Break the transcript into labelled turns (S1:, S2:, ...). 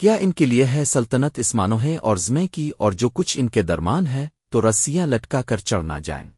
S1: کیا ان کے لیے ہے سلطنت اسمانو ہے اور زمے کی اور جو کچھ ان کے درمان ہے، تو رسیاں لٹکا کر چڑھ نہ جائیں۔